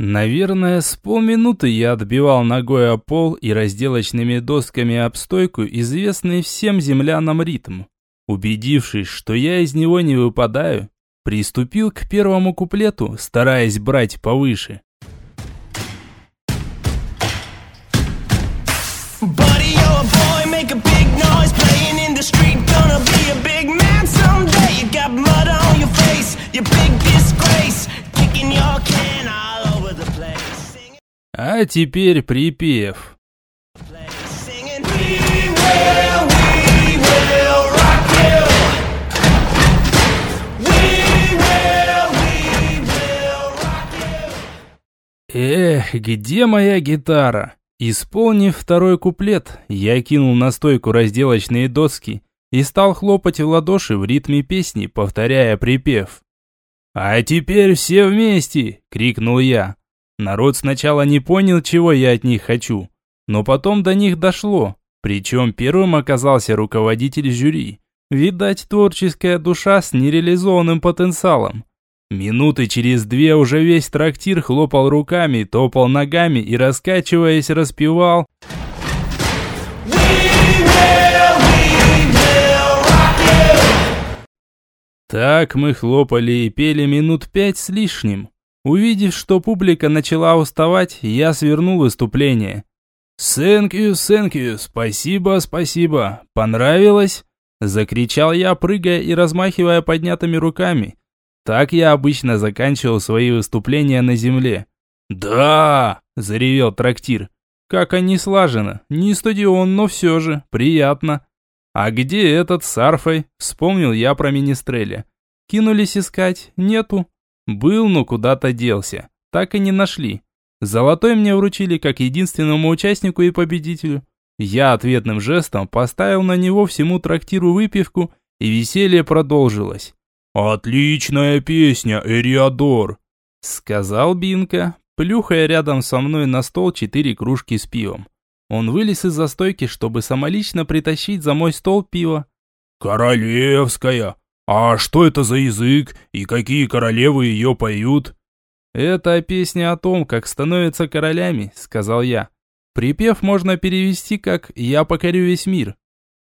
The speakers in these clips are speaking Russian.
Наверное, с полминуты я отбивал ногой о пол и разделочными досками об стойку известный всем землянам ритм. Убедившись, что я из него не выпадаю, приступил к первому куплету, стараясь брать повыше. Your big disgrace Kicking your can all А теперь припев. Эх, где моя гитара? Исполнив второй куплет, я кинул на стойку разделочные доски и стал хлопать в ладоши в ритме песни, повторяя припев. «А теперь все вместе!» – крикнул я. Народ сначала не понял, чего я от них хочу, но потом до них дошло. Причем первым оказался руководитель жюри. Видать, творческая душа с нереализованным потенциалом. Минуты через две уже весь трактир хлопал руками, топал ногами и, раскачиваясь, распевал Так мы хлопали и пели минут пять с лишним. Увидев, что публика начала уставать, я свернул выступление. «Thank you, thank you, спасибо, спасибо, понравилось?» Закричал я, прыгая и размахивая поднятыми руками. Так я обычно заканчивал свои выступления на земле. «Да!» – заревел трактир. «Как они слажено, не стадион, но все же, приятно». «А где этот с арфой?» – вспомнил я про Министреля. Кинулись искать, нету. Был, но куда-то делся. Так и не нашли. Золотой мне вручили как единственному участнику и победителю. Я ответным жестом поставил на него всему трактиру выпивку, и веселье продолжилось. «Отличная песня, Эриадор!» Сказал Бинка, плюхая рядом со мной на стол четыре кружки с пивом. Он вылез из застойки, чтобы самолично притащить за мой стол пиво. «Королевская! А что это за язык и какие королевы ее поют?» «Это песня о том, как становятся королями», — сказал я. Припев можно перевести как «Я покорю весь мир».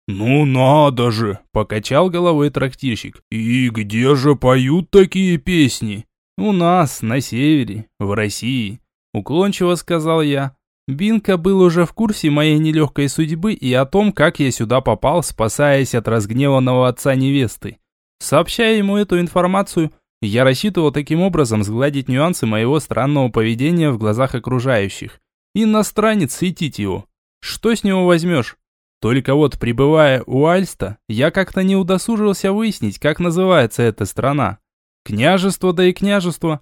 «Ну надо же!» – покачал головой трактирщик. «И где же поют такие песни?» «У нас, на севере, в России», – уклончиво сказал я. Бинка был уже в курсе моей нелегкой судьбы и о том, как я сюда попал, спасаясь от разгневанного отца невесты. Сообщая ему эту информацию, я рассчитывал таким образом сгладить нюансы моего странного поведения в глазах окружающих. Иностранец светить его. Что с него возьмешь? Только вот, пребывая у Альста, я как-то не удосужился выяснить, как называется эта страна. Княжество да и княжество.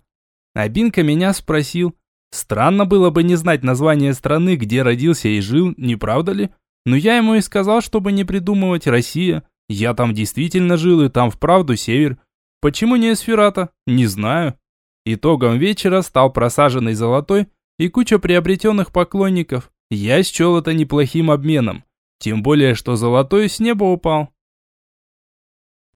А Бинка меня спросил. Странно было бы не знать название страны, где родился и жил, не правда ли? Но я ему и сказал, чтобы не придумывать Россия. Я там действительно жил, и там вправду север. Почему не Эсфирата? Не знаю. Итогом вечера стал просаженный золотой и куча приобретенных поклонников. Я счел это неплохим обменом. Тем более, что золотой с неба упал.